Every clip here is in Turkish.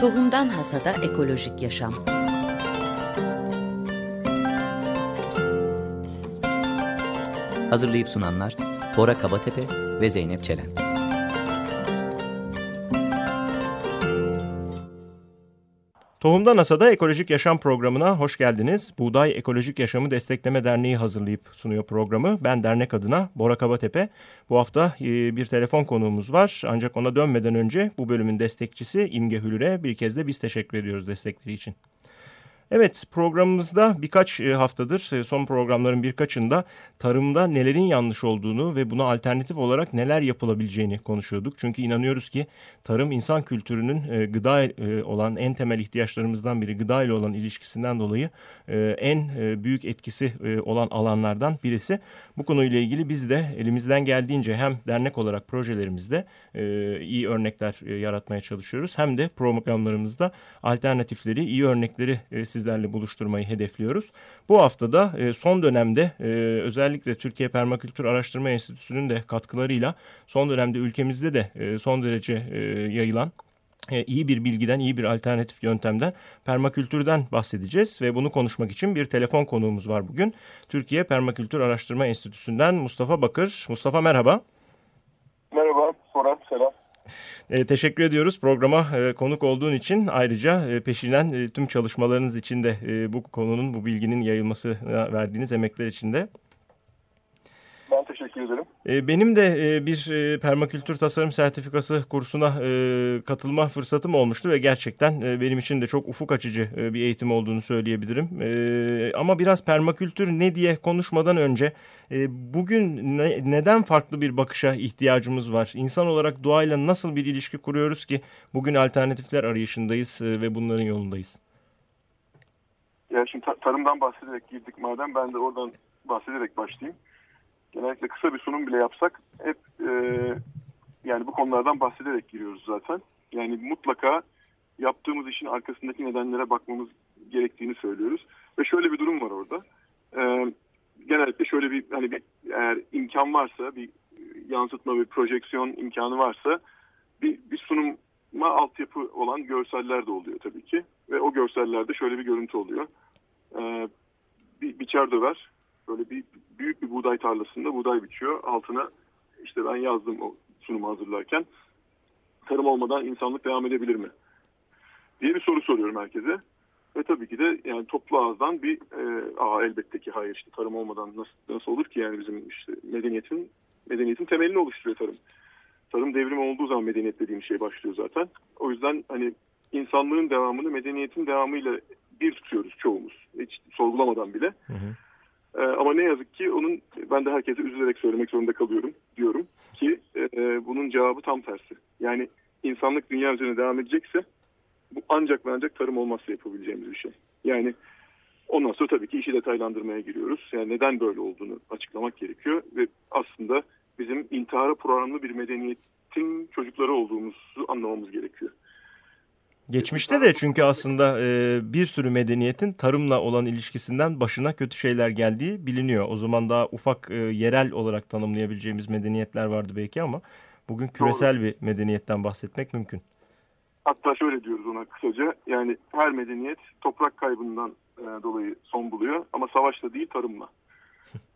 Tohumdan Hasada Ekolojik Yaşam Hazırlayıp sunanlar Bora Kabatepe ve Zeynep Çelen. Tohumda NASA'da Ekolojik Yaşam programına hoş geldiniz. Buğday Ekolojik Yaşamı Destekleme Derneği hazırlayıp sunuyor programı. Ben dernek adına Bora Kabatepe. Bu hafta e, bir telefon konuğumuz var. Ancak ona dönmeden önce bu bölümün destekçisi İmge Hülür'e bir kez de biz teşekkür ediyoruz destekleri için. Evet programımızda birkaç e, haftadır e, son programların birkaçında tarımda nelerin yanlış olduğunu ve buna alternatif olarak neler yapılabileceğini konuşuyorduk. Çünkü inanıyoruz ki tarım insan kültürünün e, gıda olan en temel ihtiyaçlarımızdan biri gıda ile olan ilişkisinden dolayı en büyük etkisi olan alanlardan birisi. Bu konuyla ilgili biz de elimizden geldiğince hem dernek olarak projelerimizde iyi örnekler yaratmaya çalışıyoruz hem de programlarımızda alternatifleri, iyi örnekleri size sizlerle buluşturmayı hedefliyoruz. Bu haftada e, son dönemde e, özellikle Türkiye Permakültür Araştırma Enstitüsü'nün de katkılarıyla son dönemde ülkemizde de e, son derece yayılan iyi bir bilgiden, iyi bir alternatif yöntemden permakültürden bahsedeceğiz ve bunu konuşmak için bir telefon konuğumuz var bugün. Türkiye Permakültür Araştırma Enstitüsü'nden Mustafa Bakır. Mustafa merhaba. E, teşekkür ediyoruz programa e, konuk olduğun için. Ayrıca e, peşinen e, tüm çalışmalarınız için de e, bu konunun, bu bilginin yayılması verdiğiniz emekler için de. Ben teşekkür ederim. E, benim de e, bir e, permakültür tasarım sertifikası kursuna katılma fırsatım olmuştu ve gerçekten benim için de çok ufuk açıcı bir eğitim olduğunu söyleyebilirim. Ama biraz permakültür ne diye konuşmadan önce bugün neden farklı bir bakışa ihtiyacımız var? İnsan olarak doğayla nasıl bir ilişki kuruyoruz ki bugün alternatifler arayışındayız ve bunların yolundayız? Ya şimdi tarımdan bahsederek girdik madem ben de oradan bahsederek başlayayım genellikle kısa bir sunum bile yapsak hep e, yani bu konulardan bahsederek giriyoruz zaten. Yani mutlaka yaptığımız işin arkasındaki nedenlere bakmamız gerektiğini söylüyoruz. Ve şöyle bir durum var orada. E, genellikle şöyle bir hani bir eğer imkan varsa bir yansıtma bir projeksiyon imkanı varsa bir, bir sunuma altyapı olan görseller de oluyor tabii ki. Ve o görsellerde şöyle bir görüntü oluyor. E, bir biçer döver böyle bir büyük bir buğday tarlasında buğday biçiyor. Altına işte ben yazdım o sunumu hazırlarken tarım olmadan insanlık devam edebilir mi? diye bir soru soruyorum herkese. Ve tabii ki de yani toplu ağızdan bir e, aa elbette ki hayır işte tarım olmadan nasıl nasıl olur ki yani bizim işte medeniyetin medeniyetin temelini oluşturuyor tarım. Tarım devrimi olduğu zaman medeniyet dediğim şey başlıyor zaten. O yüzden hani insanlığın devamını medeniyetin devamıyla bir tutuyoruz çoğumuz. Hiç sorgulamadan bile. Hı hı. E, ama ne yazık ki onun ben de herkese üzülerek söylemek zorunda kalıyorum diyorum ki e, bunun cevabı tam tersi. Yani insanlık dünya üzerine devam edecekse bu ancak ve ancak tarım olmazsa yapabileceğimiz bir şey. Yani ondan sonra tabii ki işi detaylandırmaya giriyoruz. Yani neden böyle olduğunu açıklamak gerekiyor ve aslında bizim intihara programlı bir medeniyetin çocukları olduğumuzu anlamamız gerekiyor. Geçmişte de çünkü aslında e, bir sürü medeniyetin tarımla olan ilişkisinden başına kötü şeyler geldiği biliniyor. O zaman daha ufak e, yerel olarak tanımlayabileceğimiz medeniyetler vardı belki ama bugün küresel Doğru. bir medeniyetten bahsetmek mümkün. Hatta şöyle diyoruz ona kısaca yani her medeniyet toprak kaybından e, dolayı son buluyor ama savaşla değil tarımla.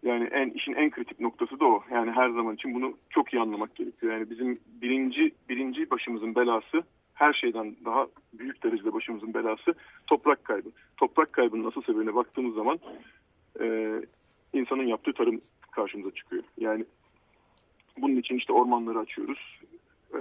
Yani en işin en kritik noktası da o. Yani her zaman için bunu çok iyi anlamak gerekiyor. Yani bizim birinci birinci başımızın belası her şeyden daha büyük derecede başımızın belası toprak kaybı. Toprak kaybının asıl sebebine baktığımız zaman e, insanın yaptığı tarım karşımıza çıkıyor. Yani bunun için işte ormanları açıyoruz. E,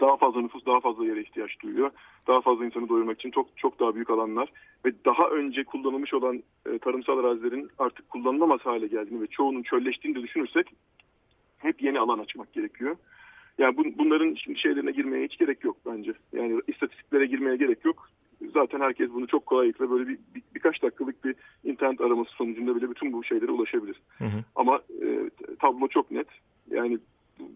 daha fazla nüfus daha fazla yere ihtiyaç duyuyor. Daha fazla insanı doyurmak için çok çok daha büyük alanlar ve daha önce kullanılmış olan e, tarımsal arazilerin artık kullanılamaz hale geldiğini ve çoğunun çölleştiğini de düşünürsek hep yeni alan açmak gerekiyor. Yani bun, bunların şimdi şeylerine girmeye hiç gerek yok bence. Yani istatistiklere girmeye gerek yok. Zaten herkes bunu çok kolaylıkla böyle bir, bir birkaç dakikalık bir internet araması sonucunda bile bütün bu şeylere ulaşabilir. Hı hı. Ama e, tablo çok net. Yani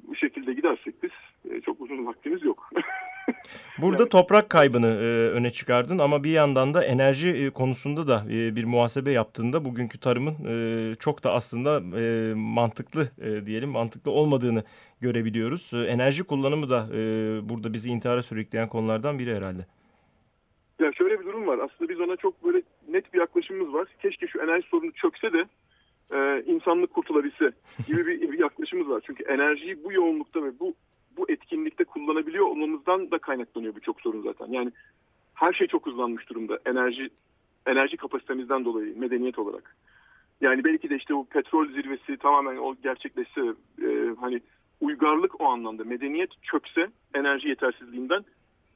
bu şekilde gidersek biz e, çok uzun vaktimiz yok. Burada yani, toprak kaybını e, öne çıkardın ama bir yandan da enerji e, konusunda da e, bir muhasebe yaptığında bugünkü tarımın e, çok da aslında e, mantıklı e, diyelim mantıklı olmadığını görebiliyoruz. E, enerji kullanımı da e, burada bizi intihara sürükleyen konulardan biri herhalde. Ya şöyle bir durum var. Aslında biz ona çok böyle net bir yaklaşımımız var. Keşke şu enerji sorunu çökse de e, insanlık kurtulabilse gibi bir, bir yaklaşımımız var. Çünkü enerjiyi bu yoğunlukta ve bu bu etkinlikte kullanabiliyor olmamızdan da kaynaklanıyor birçok sorun zaten. Yani her şey çok hızlanmış durumda. Enerji enerji kapasitemizden dolayı medeniyet olarak. Yani belki de işte bu petrol zirvesi tamamen o gerçekleşse e, hani uygarlık o anlamda medeniyet çökse enerji yetersizliğinden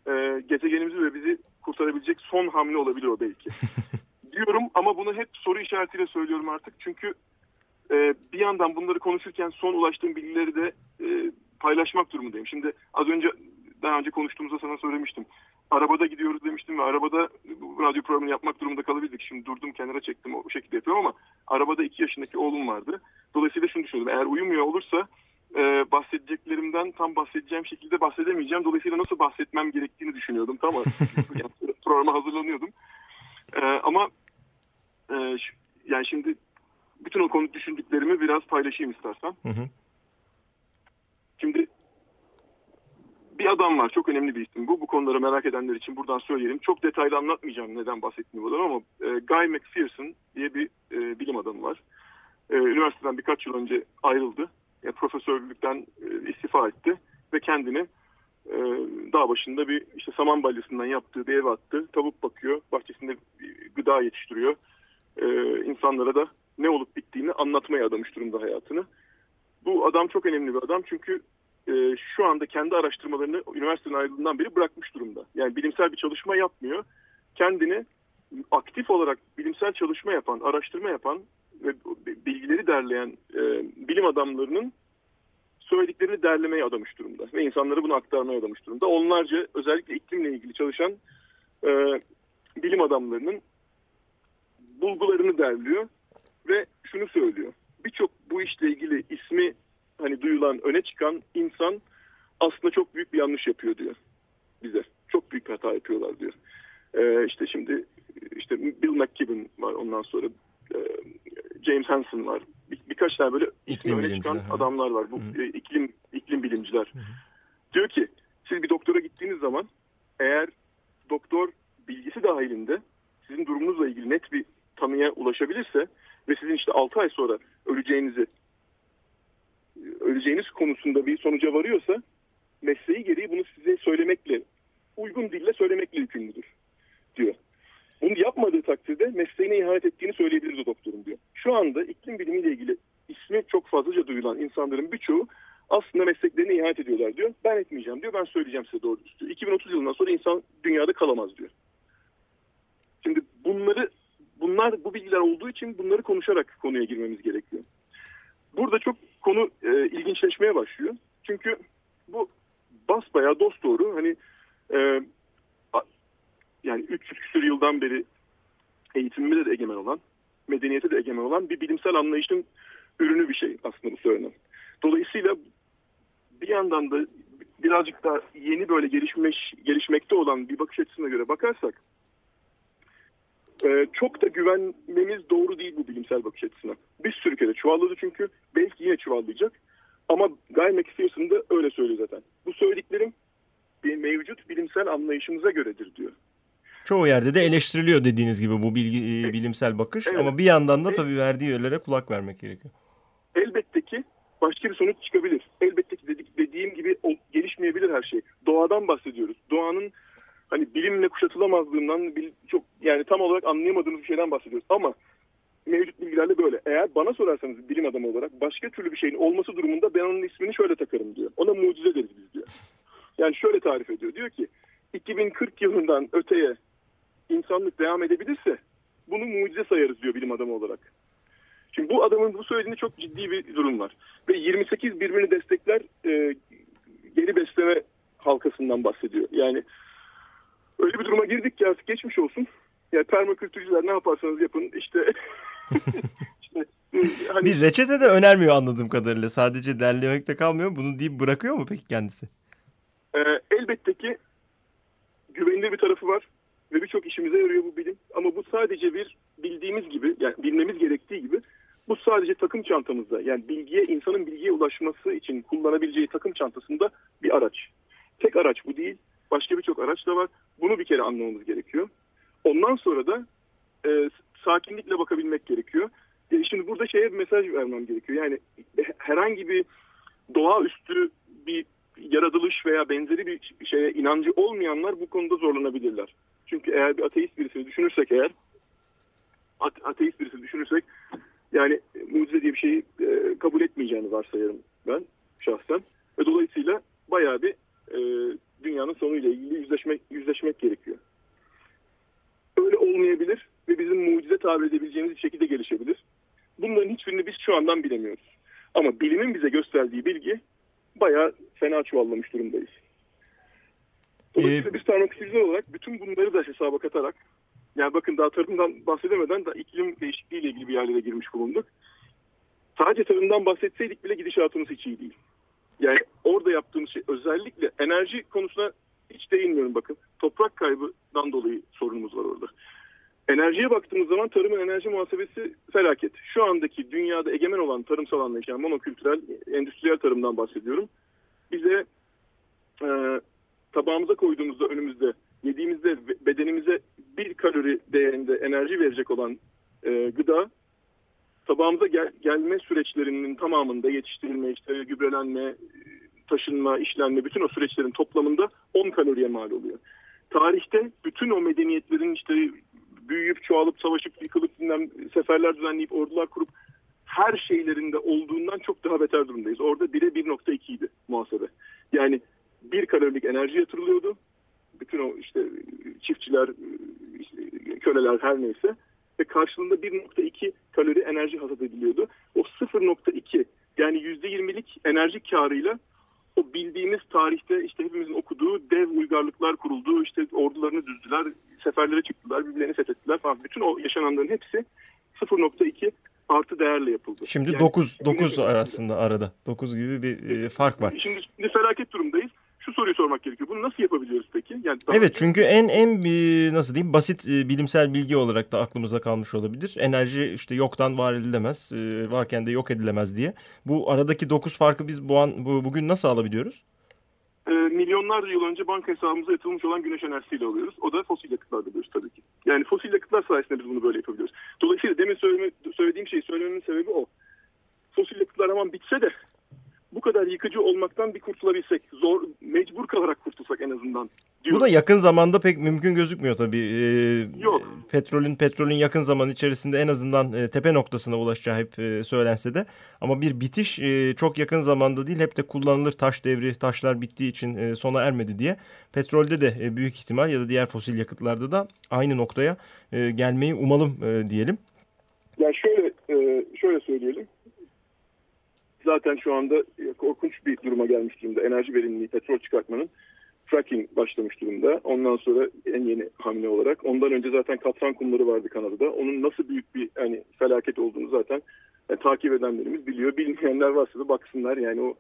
e, gezegenimizi ve bizi kurtarabilecek son hamle olabilir o belki. Diyorum ama bunu hep soru işaretiyle söylüyorum artık. Çünkü e, bir yandan bunları konuşurken son ulaştığım bilgileri de e, paylaşmak durumundayım. Şimdi az önce daha önce konuştuğumuzda sana söylemiştim. Arabada gidiyoruz demiştim ve arabada radyo programını yapmak durumunda kalabildik. Şimdi durdum kenara çektim o şekilde yapıyorum ama arabada iki yaşındaki oğlum vardı. Dolayısıyla şunu düşünüyorum. Eğer uyumuyor olursa e, bahsedeceklerimden tam bahsedeceğim şekilde bahsedemeyeceğim. Dolayısıyla nasıl bahsetmem gerektiğini düşünüyordum. Tamam yani programa hazırlanıyordum. E, ama e, yani şimdi bütün o konu düşündüklerimi biraz paylaşayım istersen. Hı hı. Şimdi bir adam var. Çok önemli bir isim bu. Bu konuları merak edenler için buradan söyleyelim. Çok detaylı anlatmayacağım neden bahsettiğimi buradan ama e, Guy McPherson diye bir e, bilim adamı var. E, üniversiteden birkaç yıl önce ayrıldı. Yani profesörlükten e, istifa etti ve kendini e, dağ başında bir işte saman balyasından yaptığı bir eve attı. Tavuk bakıyor, bahçesinde gıda yetiştiriyor. E, insanlara da ne olup bittiğini anlatmaya adamış durumda hayatını. Bu adam çok önemli bir adam çünkü e, şu anda kendi araştırmalarını üniversitenin ayrıldığından beri bırakmış durumda. Yani bilimsel bir çalışma yapmıyor. Kendini aktif olarak bilimsel çalışma yapan, araştırma yapan ve bilgileri derleyen e, bilim adamlarının söylediklerini derlemeye adamış durumda. Ve insanlara bunu aktarmaya adamış durumda. Onlarca özellikle iklimle ilgili çalışan e, bilim adamlarının bulgularını derliyor ve şunu söylüyor. Birçok bu işle ilgili ismi hani duyulan, öne çıkan insan aslında çok büyük bir yanlış yapıyor diyor bize. Çok büyük bir hata yapıyorlar diyor. Ee, işte şimdi işte Bill McKibben var ondan sonra e, James Hansen var. Bir, birkaç tane böyle ismi öne çıkan ha. adamlar var. Bu Hı. E, iklim iklim bilimciler. Hı. Diyor ki siz bir doktora gittiğiniz zaman eğer doktor bilgisi dahilinde sizin durumunuzla ilgili net bir tanıya ulaşabilirse ve sizin işte 6 ay sonra öleceğinizi öleceğiniz konusunda bir sonuca varıyorsa mesleği gereği bunu size söylemekle uygun dille söylemekle yükümlüdür diyor. Bunu yapmadığı takdirde mesleğine ihanet ettiğini söyleyebiliriz o doktorun diyor. Şu anda iklim bilimiyle ilgili ismi çok fazlaca duyulan insanların birçoğu aslında mesleklerine ihanet ediyorlar diyor. Ben etmeyeceğim diyor. Ben söyleyeceğim size doğru diyor. 2030 yılından sonra insan dünyada kalamaz diyor. Şimdi bunları bunlar bu bilgiler olduğu için bunları konuşarak konuya girmemiz gerekiyor. Burada çok konu e, ilginçleşmeye başlıyor. Çünkü bu basbayağı dost doğru hani e, yani 300 küsur yıldan beri eğitimimde de egemen olan, medeniyete de egemen olan bir bilimsel anlayışın ürünü bir şey aslında bu söylenen. Dolayısıyla bir yandan da birazcık daha yeni böyle gelişmiş, gelişmekte olan bir bakış açısına göre bakarsak e, çok da güvenmemiz doğru değil bu bilimsel bakış açısına. Bir sürü kere çuvalladı çünkü belki yine çuvallayacak. Ama Guy McPherson da öyle söylüyor zaten. Bu söylediklerim bir mevcut bilimsel anlayışımıza göredir diyor. Çoğu yerde de eleştiriliyor dediğiniz gibi bu bilgi, e, bilimsel bakış evet. ama bir yandan da tabii verdiği yerlere kulak vermek gerekiyor. Elbette ki başka bir sonuç çıkabilir. Elbette ki dedik, dediğim gibi o, gelişmeyebilir her şey. Doğadan bahsediyoruz. Doğanın hani bilimle kuşatılamazlığından çok yani tam olarak anlayamadığımız bir şeyden bahsediyoruz. Ama mevcut bilgilerle böyle. Eğer bana sorarsanız bilim adamı olarak başka türlü bir şeyin olması durumunda ben onun ismini şöyle takarım diyor. Ona mucize deriz biz diyor. Yani şöyle tarif ediyor. Diyor ki 2040 yılından öteye insanlık devam edebilirse bunu mucize sayarız diyor bilim adamı olarak. Şimdi bu adamın bu söylediğinde çok ciddi bir durum var. Ve 28 birbirini destekler e, geri besleme halkasından bahsediyor. Yani öyle bir duruma girdik ki artık geçmiş olsun. Yani permakültürcüler ne yaparsanız yapın işte, işte hani... Bir reçete de önermiyor anladığım kadarıyla. Sadece derlemekte kalmıyor. Bunu deyip bırakıyor mu peki kendisi? E, elbette ki güvenilir bir tarafı var ve birçok işimize yarıyor bu bilim. Ama bu sadece bir bildiğimiz gibi yani bilmemiz gerektiği gibi bu sadece takım çantamızda yani bilgiye insanın bilgiye ulaşması için kullanabileceği takım çantasında bir araç. Tek araç bu değil. Başka birçok araç da var. Bunu bir kere anlamamız gerekiyor. Ondan sonra da e, sakinlikle bakabilmek gerekiyor. E, şimdi burada şeye bir mesaj vermem gerekiyor. Yani herhangi bir doğaüstü bir yaratılış veya benzeri bir şeye inancı olmayanlar bu konuda zorlanabilirler. Çünkü eğer bir ateist birisini düşünürsek eğer ateist birisi düşünürsek yani mucize diye bir şeyi e, kabul etmeyeceğini varsayarım ben şahsen. Ve dolayısıyla bayağı bir e, dünyanın sonuyla ilgili yüzleşmek, yüzleşmek gerekiyor. Öyle olmayabilir ve bizim mucize tabir edebileceğimiz bir şekilde gelişebilir. Bunların hiçbirini biz şu andan bilemiyoruz. Ama bilimin bize gösterdiği bilgi bayağı fena çuvallamış durumdayız. Dolayısıyla ee, biz tarmatizmler olarak bütün bunları da hesaba katarak yani bakın daha tarımdan bahsedemeden da iklim değişikliği ile ilgili bir yerlere girmiş bulunduk. Sadece tarımdan bahsetseydik bile gidişatımız hiç iyi değil. Yani orada yaptığımız şey özellikle enerji konusuna hiç değinmiyorum bakın. Toprak kaybından dolayı sorunumuz var orada. Enerjiye baktığımız zaman tarımın enerji muhasebesi felaket. Şu andaki dünyada egemen olan tarımsal anlayış yani monokültürel, endüstriyel tarımdan bahsediyorum. Bize e, tabağımıza koyduğumuzda önümüzde yediğimizde bedenimize bir kalori değerinde enerji verecek olan e, gıda tabağımıza gel, gelme süreçlerinin tamamında yetiştirilme, işte gübrelenme, taşınma, işlenme bütün o süreçlerin toplamında 10 kaloriye mal oluyor. Tarihte bütün o medeniyetlerin işte büyüyüp çoğalıp savaşıp yıkılıp seferler düzenleyip ordular kurup her şeylerinde olduğundan çok daha beter durumdayız. Orada 1'e 1.2 idi muhasebe. Yani bir kalorilik enerji yatırılıyordu. Bütün o işte çiftçiler, işte köleler her neyse ve karşılığında 1.2 kalori enerji hasat ediliyordu. O 0.2 yani %20'lik enerji karıyla o bildiğimiz tarihte işte hepimizin okuduğu dev uygarlıklar kuruldu. işte ordularını düzdüler, seferlere çıktılar, birbirlerini fethettiler falan. Bütün o yaşananların hepsi 0.2 artı değerle yapıldı. Şimdi yani, 9 9 arasında arada. 9 gibi bir e, fark var. Şimdi, şimdi felaket sormak gerekiyor. Bunu nasıl yapabiliyoruz peki? Yani evet çünkü en en nasıl diyeyim basit e, bilimsel bilgi olarak da aklımızda kalmış olabilir. Enerji işte yoktan var edilemez, e, varken de yok edilemez diye. Bu aradaki dokuz farkı biz bu an bu, bugün nasıl alabiliyoruz? E, milyonlarca yıl önce banka hesabımıza yatılmış olan güneş enerjisiyle alıyoruz. O da fosil yakıtlar alıyoruz tabii ki. Yani fosil yakıtlar sayesinde biz bunu böyle yapabiliyoruz. Dolayısıyla demin söyleme, söylediğim şeyi söylememin sebebi o. Fosil yakıtlar hemen bitse de bu kadar yıkıcı olmaktan bir kurtulabilsek, zor mecbur kalarak kurtulsak en azından. Diyorum. Bu da yakın zamanda pek mümkün gözükmüyor tabii. Ee, Yok. Petrolün petrolün yakın zaman içerisinde en azından e, tepe noktasına ulaşacağı hep e, söylense de ama bir bitiş e, çok yakın zamanda değil hep de kullanılır taş devri taşlar bittiği için e, sona ermedi diye. Petrolde de e, büyük ihtimal ya da diğer fosil yakıtlarda da aynı noktaya e, gelmeyi umalım e, diyelim. Ya şöyle e, şöyle söyleyelim zaten şu anda e, korkunç bir duruma gelmiş durumda. Enerji verimliliği, petrol çıkartmanın fracking başlamış durumda. Ondan sonra en yeni hamle olarak. Ondan önce zaten katran kumları vardı Kanada'da. Onun nasıl büyük bir hani felaket olduğunu zaten yani, e, takip edenlerimiz biliyor. Bilmeyenler varsa da baksınlar. Yani o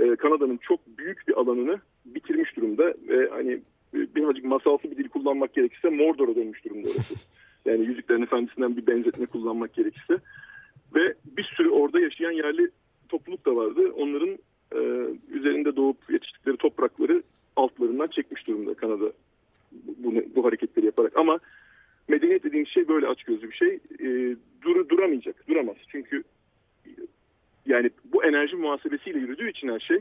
e, Kanada'nın çok büyük bir alanını bitirmiş durumda ve hani birazcık masalsı bir dil kullanmak gerekirse Mordor'a dönmüş durumda orası. Yani Yüzüklerin Efendisi'nden bir benzetme kullanmak gerekirse. Ve bir sürü orada yaşayan yerli topluluk da vardı. Onların e, üzerinde doğup yetiştikleri toprakları altlarından çekmiş durumda Kanada bu, bu hareketleri yaparak. Ama medeniyet dediğimiz şey böyle açgözlü bir şey. E, dur, duramayacak, duramaz. Çünkü yani bu enerji muhasebesiyle yürüdüğü için her şey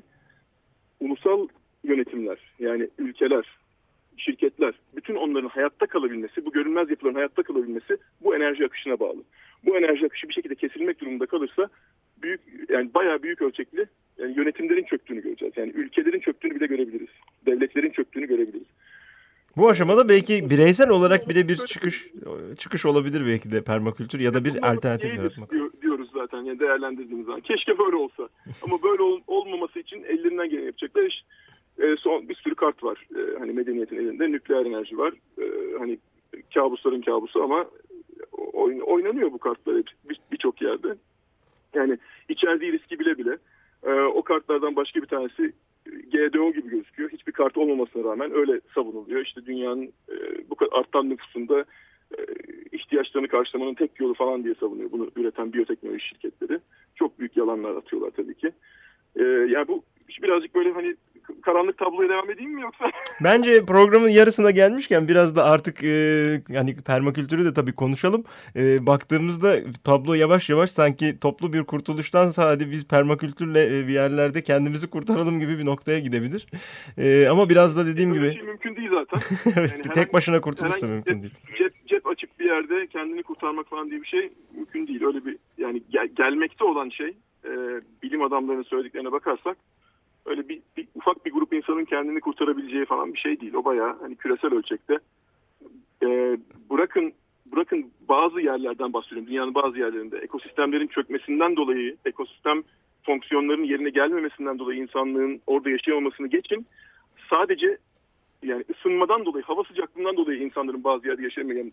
ulusal yönetimler yani ülkeler, şirketler bütün onların hayatta kalabilmesi, bu görünmez yapıların hayatta kalabilmesi bu enerji akışına bağlı. Bu enerji akışı bir şekilde kesilmek durumunda kalırsa büyük yani bayağı büyük ölçekli yani yönetimlerin çöktüğünü göreceğiz. Yani ülkelerin çöktüğünü bile görebiliriz. Devletlerin çöktüğünü görebiliriz. Bu aşamada belki bireysel olarak bile bir çıkış çıkış olabilir belki de permakültür ya da bir alternatif yaratmak. Diyoruz zaten yani değerlendirdiğimiz zaman. Keşke böyle olsa. Ama böyle ol, olmaması için ellerinden geleni yapacaklar. İş, e, son bir sürü kart var. E, hani medeniyetin elinde nükleer enerji var. E, hani kabusların kabusu ama oyn, oynanıyor bu kartlar birçok bir yerde. Yani içerdiği riski bile bile e, o kartlardan başka bir tanesi GDO gibi gözüküyor. Hiçbir kart olmamasına rağmen öyle savunuluyor. İşte dünyanın e, bu kadar artan nüfusunda e, ihtiyaçlarını karşılamanın tek yolu falan diye savunuyor. Bunu üreten biyoteknoloji şirketleri. Çok büyük yalanlar atıyorlar tabii ki. E, yani bu birazcık böyle hani karanlık tabloya devam edeyim mi yoksa? Bence programın yarısına gelmişken biraz da artık e, hani permakültürü de tabii konuşalım. E, baktığımızda tablo yavaş yavaş sanki toplu bir kurtuluştan sadece biz permakültürle e, bir yerlerde kendimizi kurtaralım gibi bir noktaya gidebilir. E, ama biraz da dediğim Öyle gibi. Şey mümkün değil zaten. evet, Yani tek başına kurtuluş da mümkün bir değil. Cep, cep açık bir yerde kendini kurtarmak falan diye bir şey mümkün değil. Öyle bir yani gel- gelmekte olan şey e, bilim adamlarının söylediklerine bakarsak öyle bir, bir ufak bir grup insanın kendini kurtarabileceği falan bir şey değil. O bayağı hani küresel ölçekte e, bırakın bırakın bazı yerlerden bahsediyorum. Dünyanın bazı yerlerinde ekosistemlerin çökmesinden dolayı ekosistem fonksiyonlarının yerine gelmemesinden dolayı insanlığın orada yaşayamamasını geçin. Sadece yani ısınmadan dolayı, hava sıcaklığından dolayı insanların bazı yerde yaşayamayan,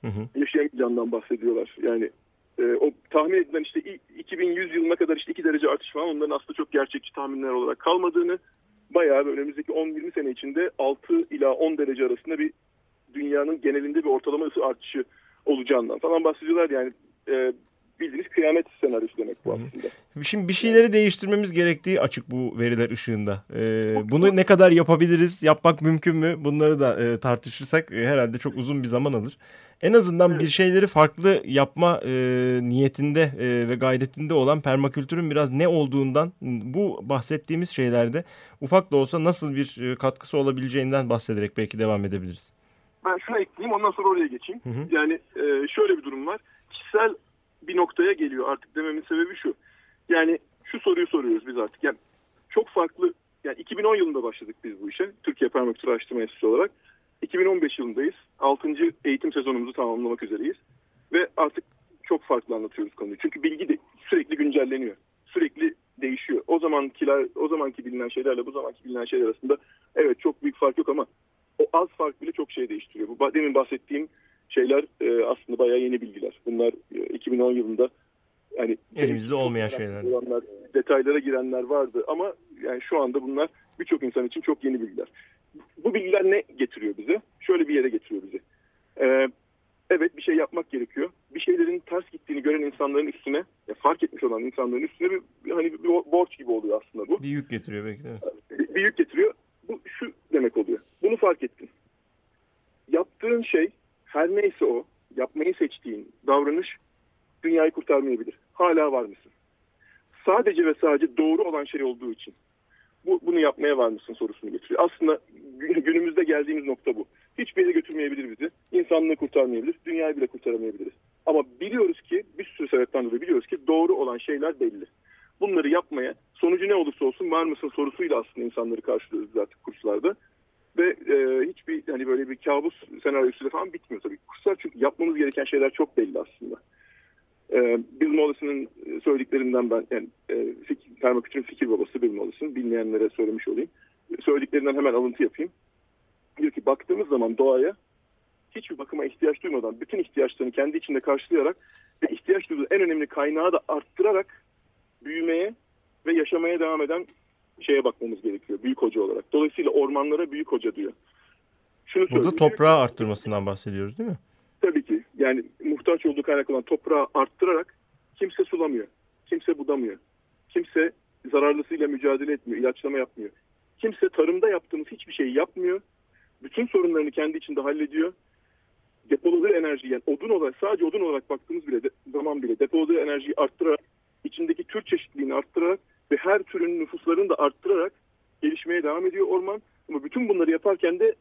Hı hı. yaşayamayacağından bahsediyorlar. Yani e, o tahmin edilen işte i- 2100 yılına kadar işte 2 derece artış falan onların aslında çok gerçekçi tahminler olarak kalmadığını bayağı önümüzdeki 10-20 sene içinde 6 ila 10 derece arasında bir dünyanın genelinde bir ortalama ısı artışı olacağından falan bahsediyorlar. Yani e, bildiğiniz kıyamet senaryosu demek bu aslında. Şimdi bir şeyleri değiştirmemiz gerektiği açık bu veriler ışığında. Ee, bunu ne kadar yapabiliriz, yapmak mümkün mü? Bunları da e, tartışırsak e, herhalde çok uzun bir zaman alır. En azından bir şeyleri farklı yapma e, niyetinde e, ve gayretinde olan permakültürün biraz ne olduğundan bu bahsettiğimiz şeylerde ufak da olsa nasıl bir e, katkısı olabileceğinden bahsederek belki devam edebiliriz. Ben şunu ekleyeyim ondan sonra oraya geçeyim. Hı hı. Yani e, şöyle bir durum var. Kişisel bir noktaya geliyor artık dememin sebebi şu. Yani şu soruyu soruyoruz biz artık. Yani çok farklı yani 2010 yılında başladık biz bu işe. Türkiye Permakültür Araştırma Enstitüsü olarak. 2015 yılındayız. 6. eğitim sezonumuzu tamamlamak üzereyiz. Ve artık çok farklı anlatıyoruz konuyu. Çünkü bilgi de sürekli güncelleniyor. Sürekli değişiyor. O zamankiler, o zamanki bilinen şeylerle bu zamanki bilinen şeyler arasında evet çok büyük fark yok ama o az fark bile çok şey değiştiriyor. Bu demin bahsettiğim şeyler e, aslında bayağı yeni bilgiler. Bunlar e, 2010 yılında yani Elimizde olmayan şeyler. olanlar, detaylara girenler vardı ama yani şu anda bunlar birçok insan için çok yeni bilgiler. Bu bilgiler ne getiriyor bize? Şöyle bir yere getiriyor bizi. Ee, evet bir şey yapmak gerekiyor. Bir şeylerin ters gittiğini gören insanların üstüne, ya fark etmiş olan insanların üstüne bir hani bir borç gibi oluyor aslında bu Bir yük getiriyor belki de. bir bir yük getiriyor. Bu şu demek oluyor. Bunu fark ettin. Yaptığın şey her neyse o, yapmayı seçtiğin davranış dünyayı kurtarmayabilir. Hala var mısın? Sadece ve sadece doğru olan şey olduğu için bu, bunu yapmaya var mısın sorusunu getiriyor. Aslında gün- günümüzde geldiğimiz nokta bu. Hiçbir yere götürmeyebilir bizi. İnsanlığı kurtarmayabilir. Dünyayı bile kurtaramayabiliriz. Ama biliyoruz ki bir sürü sebepten dolayı biliyoruz ki doğru olan şeyler belli. Bunları yapmaya sonucu ne olursa olsun var mısın sorusuyla aslında insanları karşılıyoruz artık kurslarda. Ve e, hiçbir hani böyle bir kabus senaryosuyla falan bitmiyor tabii. Kurslar çünkü yapmamız gereken şeyler çok belli aslında. E, Bill Mollison'ın söylediklerinden ben yani e, fik- permakültürün fikir babası Bill Mollison bilmeyenlere söylemiş olayım. Söylediklerinden hemen alıntı yapayım. Diyor ki baktığımız zaman doğaya hiçbir bakıma ihtiyaç duymadan bütün ihtiyaçlarını kendi içinde karşılayarak ve ihtiyaç duyduğu en önemli kaynağı da arttırarak büyümeye ve yaşamaya devam eden şeye bakmamız gerekiyor büyük hoca olarak. Dolayısıyla ormanlara büyük hoca diyor. Şunu Burada toprağı arttırmasından bahsediyoruz değil mi? Tabii ki. Yani muhtaç olduğu kaynak olan toprağı arttırarak kimse sulamıyor. Kimse budamıyor. Kimse zararlısıyla mücadele etmiyor. ilaçlama yapmıyor. Kimse tarımda yaptığımız hiçbir şeyi yapmıyor. Bütün sorunlarını kendi içinde hallediyor. Depoladığı enerjiyi yani odun olarak sadece odun olarak baktığımız bile de, zaman bile depoladığı enerjiyi arttırarak içindeki tür çeşitliliğini arttırarak ve her türün nüfuslarını da arttırarak gelişmeye devam ediyor orman. Ama bütün bunları yaparken de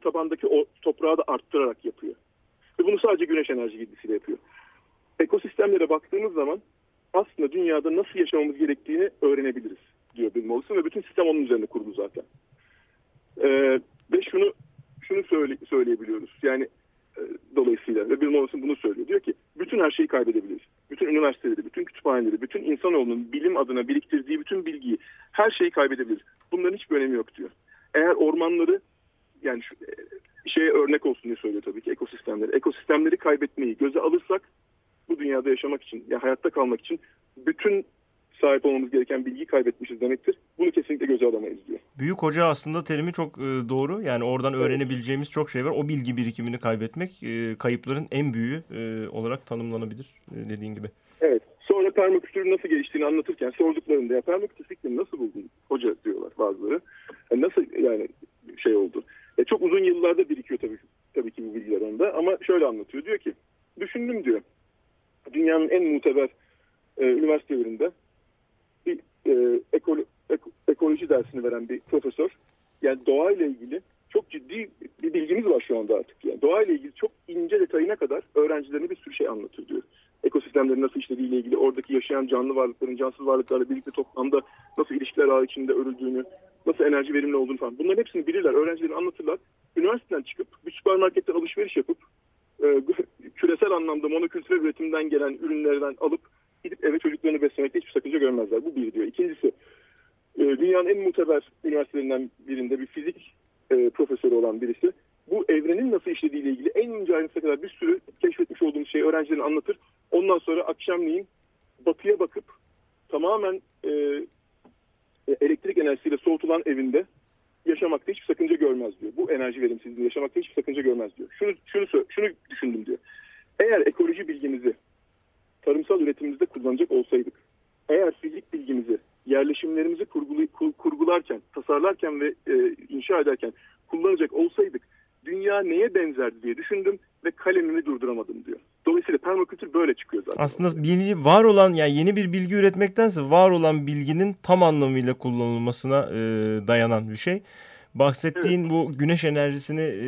tabandaki o toprağı da arttırarak yapıyor. Ve bunu sadece güneş enerji girdisiyle yapıyor. Ekosistemlere baktığımız zaman aslında dünyada nasıl yaşamamız gerektiğini öğrenebiliriz diyor Bill Mollison ve bütün sistem onun üzerine kurulu zaten. Ee, ve şunu şunu söyle, söyleyebiliyoruz. Yani dolayısıyla ve Bill Mollison bunu söylüyor. Diyor ki bütün her şeyi kaybedebiliriz. Bütün üniversiteleri, bütün kütüphaneleri, bütün insanoğlunun bilim adına biriktirdiği bütün bilgiyi, her şeyi kaybedebiliriz. Bunların hiçbir önemi yok diyor. Eğer ormanları yani şu, e, şeye örnek olsun diye söylüyor tabii ki ekosistemleri. Ekosistemleri kaybetmeyi göze alırsak bu dünyada yaşamak için, ya hayatta kalmak için bütün sahip olmamız gereken bilgiyi kaybetmişiz demektir. Bunu kesinlikle göze alamayız diyor. Büyük hoca aslında terimi çok e, doğru. Yani oradan öğrenebileceğimiz çok şey var. O bilgi birikimini kaybetmek e, kayıpların en büyüğü e, olarak tanımlanabilir dediğin gibi. Evet. Sonra permakültürün nasıl geliştiğini anlatırken sorduklarında ya permakültür fikrini nasıl buldun hoca diyorlar bazıları. Yani nasıl yani şey oldu. E çok uzun yıllarda birikiyor tabii, tabii ki bu bilgiler onda ama şöyle anlatıyor. Diyor ki düşündüm diyor. Dünyanın en muteber e, üniversitelerinde bir e, ekolo, eko, ekoloji dersini veren bir profesör yani doğayla ilgili çok ciddi bir bilgimiz var şu anda artık. Yani doğayla ilgili çok ince detayına kadar öğrencilerine bir sürü şey anlatıyor diyor. Ekosistemlerin nasıl işlediğiyle ilgili, oradaki yaşayan canlı varlıkların cansız varlıklarla birlikte toplamda nasıl ilişkiler ağı içinde örüldüğünü, nasıl enerji verimli olduğunu falan. Bunların hepsini bilirler, öğrencilerin anlatırlar. Üniversiteden çıkıp bir süpermarkette alışveriş yapıp e, küresel anlamda monokültürel üretimden gelen ürünlerden alıp gidip eve çocuklarını beslemekte hiçbir sakınca görmezler. Bu bir diyor. İkincisi dünyanın en muteber üniversitelerinden birinde bir fizik e, profesörü olan birisi bu evrenin nasıl işlediğiyle ilgili en ince ayrıntısına kadar bir sürü keşfetmiş olduğumuz şeyi öğrencilerine anlatır. Ondan sonra akşamleyin batıya bakıp tamamen e, elektrik enerjisiyle soğutulan evinde yaşamakta hiçbir sakınca görmez diyor. Bu enerji verimsizliğinde yaşamakta hiçbir sakınca görmez diyor. Şunu, şunu, şunu düşündüm diyor. Eğer ekoloji bilgimizi tarımsal üretimimizde kullanacak olsaydık, eğer fizik bilgimizi yerleşimlerimizi kurgularken, tasarlarken ve e, inşa ederken kullanacak olsaydık dünya neye benzerdi diye düşündüm ve kalemimi durduramadım diyor. Dolayısıyla permakültür böyle çıkıyor zaten. Aslında bilgi var olan yani yeni bir bilgi üretmektense var olan bilginin tam anlamıyla kullanılmasına e, dayanan bir şey. Bahsettiğin evet. bu güneş enerjisini e,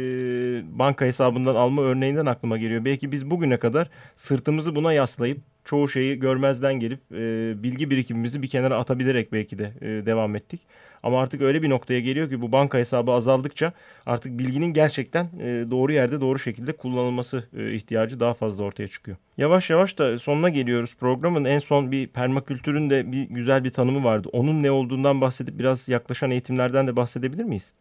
banka hesabından alma örneğinden aklıma geliyor. Belki biz bugüne kadar sırtımızı buna yaslayıp çoğu şeyi görmezden gelip e, bilgi birikimimizi bir kenara atabilerek belki de e, devam ettik. Ama artık öyle bir noktaya geliyor ki bu banka hesabı azaldıkça artık bilginin gerçekten e, doğru yerde doğru şekilde kullanılması e, ihtiyacı daha fazla ortaya çıkıyor. Yavaş yavaş da sonuna geliyoruz programın. En son bir permakültürün de bir güzel bir tanımı vardı. Onun ne olduğundan bahsedip biraz yaklaşan eğitimlerden de bahsedebilir miyiz?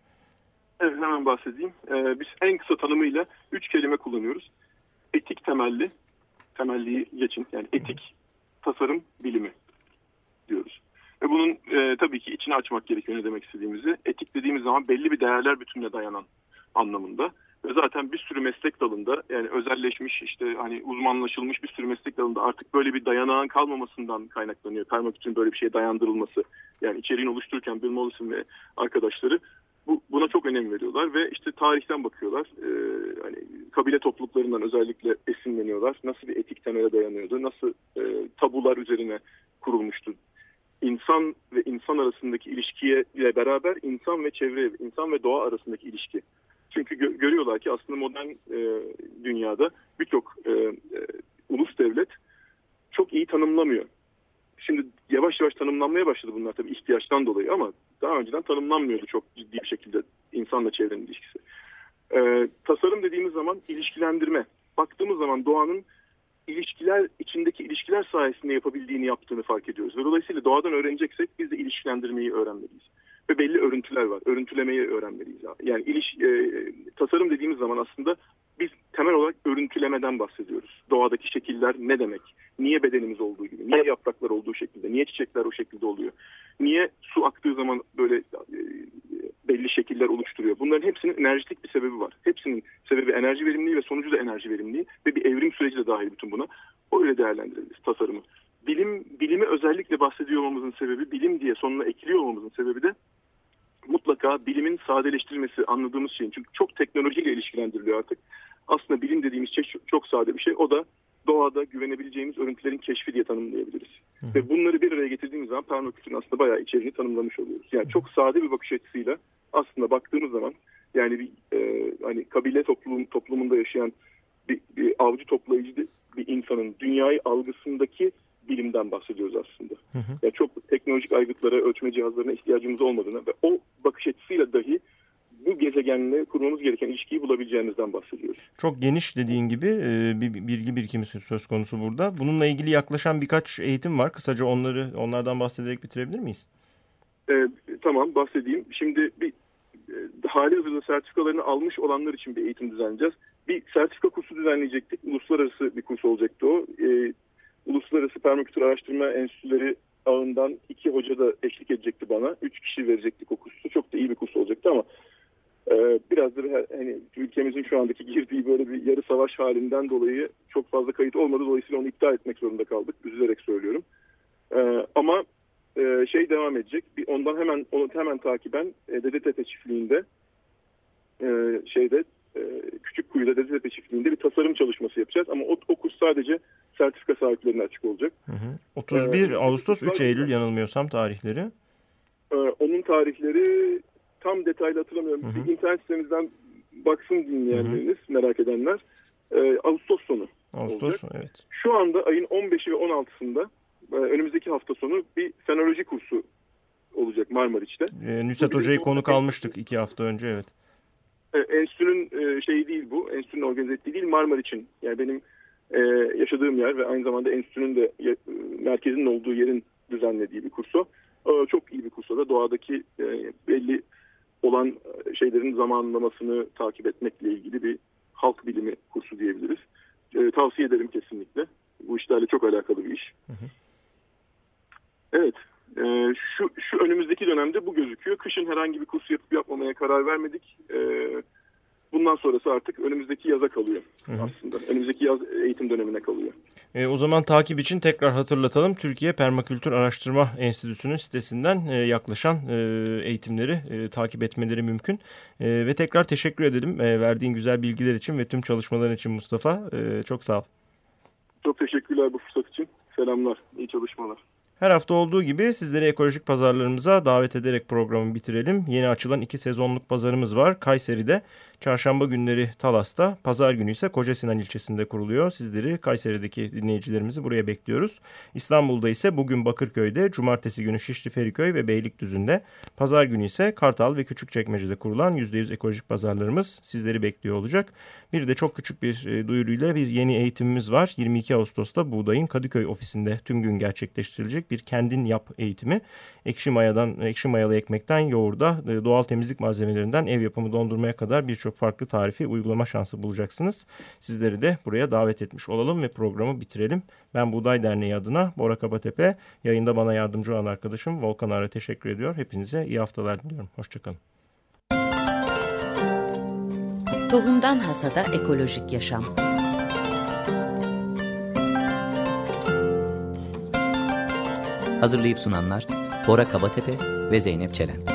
Evet hemen bahsedeyim. Ee, biz en kısa tanımıyla üç kelime kullanıyoruz. Etik temelli, temelliyi geçin yani etik tasarım bilimi diyoruz. Ve bunun e, tabii ki içine açmak gerekiyor ne demek istediğimizi. Etik dediğimiz zaman belli bir değerler bütününe dayanan anlamında. Ve zaten bir sürü meslek dalında yani özelleşmiş işte hani uzmanlaşılmış bir sürü meslek dalında artık böyle bir dayanağın kalmamasından kaynaklanıyor. Permakültürün böyle bir şeye dayandırılması. Yani içeriğini oluştururken Bill Mollison ve arkadaşları bu, buna çok önem veriyorlar ve işte tarihten bakıyorlar. Ee, hani kabile topluluklarından özellikle esinleniyorlar. Nasıl bir etik temele dayanıyordu? Nasıl e, tabular üzerine kurulmuştu? İnsan ve insan arasındaki ilişkiye ile beraber insan ve çevre, insan ve doğa arasındaki ilişki. Çünkü gö görüyorlar ki aslında modern e, dünyada birçok e, e, ulus devlet çok iyi tanımlamıyor Şimdi yavaş yavaş tanımlanmaya başladı bunlar tabii ihtiyaçtan dolayı ama daha önceden tanımlanmıyordu çok ciddi bir şekilde insanla çevrenin ilişkisi. Ee, tasarım dediğimiz zaman ilişkilendirme. Baktığımız zaman doğanın ilişkiler içindeki ilişkiler sayesinde yapabildiğini yaptığını fark ediyoruz. Ve dolayısıyla doğadan öğreneceksek biz de ilişkilendirmeyi öğrenmeliyiz. Ve belli örüntüler var. Örüntülemeyi öğrenmeliyiz. Yani iliş, e, tasarım dediğimiz zaman aslında biz temel olarak örüntülemeden bahsediyoruz. Doğadaki şekiller ne demek? Niye bedenimiz olduğu gibi? Niye yapraklar olduğu şekilde? Niye çiçekler o şekilde oluyor? Niye su aktığı zaman böyle e, belli şekiller oluşturuyor? Bunların hepsinin enerjitik bir sebebi var. Hepsinin sebebi enerji verimliliği ve sonucu da enerji verimliliği ve bir evrim süreci de dahil bütün buna. Öyle değerlendirebiliriz tasarımı. Bilim, bilimi özellikle bahsediyor olmamızın sebebi, bilim diye sonuna ekliyor olmamızın sebebi de mutlaka bilimin sadeleştirilmesi anladığımız şeyin. Çünkü çok teknolojiyle ilişkilendiriliyor artık. Aslında bilim dediğimiz şey çok sade bir şey. O da doğada güvenebileceğimiz örüntülerin keşfi diye tanımlayabiliriz. Hı. Ve bunları bir araya getirdiğimiz zaman permakültürün aslında bayağı içeriğini tanımlamış oluyoruz. Yani çok sade bir bakış açısıyla aslında baktığımız zaman yani bir e, hani kabile toplum, toplumunda yaşayan bir, bir avcı toplayıcı bir insanın dünyayı algısındaki bilimden bahsediyoruz aslında. Hı hı. Yani çok teknolojik aygıtlara, ölçme cihazlarına ihtiyacımız olmadığını ve o bakış açısıyla dahi bu gezegenle kurmamız gereken ilişkiyi bulabileceğimizden bahsediyoruz. Çok geniş dediğin gibi e, bir bilgi birikimi söz konusu burada. Bununla ilgili yaklaşan birkaç eğitim var. Kısaca onları onlardan bahsederek bitirebilir miyiz? E, tamam bahsedeyim. Şimdi bir hali hazırda sertifikalarını almış olanlar için bir eğitim düzenleyeceğiz. Bir sertifika kursu düzenleyecektik. Uluslararası bir kurs olacaktı o. E, Uluslararası Permakültür Araştırma Enstitüleri ağından iki hoca da eşlik edecekti bana. Üç kişi verecektik o kursu. Çok da iyi bir kurs olacaktı ama e, biraz da hani ülkemizin şu andaki girdiği böyle bir yarı savaş halinden dolayı çok fazla kayıt olmadı. Dolayısıyla onu iptal etmek zorunda kaldık. Üzülerek söylüyorum. E, ama e, şey devam edecek. Bir, ondan hemen onu hemen takiben e, Dedetepe çiftliğinde e, şeyde e, küçük kuyuda Dedetepe çiftliğinde bir tasarım çalışması yapacağız. Ama o, o kurs sadece sertifika sahiplerine açık olacak. Hı hı. 31 ee, Ağustos 3 Eylül yanılmıyorsam tarihleri. E, onun tarihleri tam detaylı hatırlamıyorum. Hı hı. Bir internet sitemizden baksın dinleyenleriniz hı hı. merak edenler. E, Ağustos sonu Ağustos olacak. evet. Şu anda ayın 15'i ve 16'sında e, önümüzdeki hafta sonu bir fenoloji kursu olacak Marmariç'te. E, Nüsat Hoca'yı konuk almıştık iki hafta önce evet. E, enstitünün e, şeyi değil bu. Enstitünün organize ettiği değil Marmariç'in. Yani benim e, yaşadığım yer ve aynı zamanda enstitünün de e, merkezinin olduğu yerin düzenlediği bir kursu. E, çok iyi bir kursu da doğadaki e, belli olan e, şeylerin zamanlamasını takip etmekle ilgili bir halk bilimi kursu diyebiliriz. E, tavsiye ederim kesinlikle. Bu işlerle çok alakalı bir iş. Hı hı. Evet. E, şu, şu önümüzdeki dönemde bu gözüküyor. Kışın herhangi bir kurs yapıp yapmamaya karar vermedik. E, bundan sonrası artık önümüzdeki yaza kalıyor hı hı. aslında. Önümüzdeki yaz eğitim dönemine kalıyor. E, o zaman takip için tekrar hatırlatalım. Türkiye Permakültür Araştırma Enstitüsü'nün sitesinden e, yaklaşan e, eğitimleri e, takip etmeleri mümkün. E, ve tekrar teşekkür edelim e, verdiğin güzel bilgiler için ve tüm çalışmaların için Mustafa. E, çok sağ ol. Çok teşekkürler bu fırsat için. Selamlar, iyi çalışmalar. Her hafta olduğu gibi sizleri ekolojik pazarlarımıza davet ederek programı bitirelim. Yeni açılan iki sezonluk pazarımız var. Kayseri'de, çarşamba günleri Talas'ta, pazar günü ise Kocasinan ilçesinde kuruluyor. Sizleri Kayseri'deki dinleyicilerimizi buraya bekliyoruz. İstanbul'da ise bugün Bakırköy'de, cumartesi günü Şişli Feriköy ve Beylikdüzü'nde, pazar günü ise Kartal ve Küçükçekmece'de kurulan %100 ekolojik pazarlarımız sizleri bekliyor olacak. Bir de çok küçük bir e, duyuruyla bir yeni eğitimimiz var. 22 Ağustos'ta Buğday'ın Kadıköy ofisinde tüm gün gerçekleştirilecek bir kendin yap eğitimi. Ekşi mayadan, ekşi mayalı ekmekten yoğurda, e, doğal temizlik malzemelerinden ev yapımı dondurmaya kadar birçok farklı tarifi uygulama şansı bulacaksınız. Sizleri de buraya davet etmiş olalım ve programı bitirelim. Ben Buğday Derneği adına Bora Kabatepe, yayında bana yardımcı olan arkadaşım Volkan Ar'a teşekkür ediyor. Hepinize iyi haftalar diliyorum. Hoşçakalın. Tohumdan Hasada Ekolojik Yaşam Hazırlayıp sunanlar Bora Kabatepe ve Zeynep Çelen.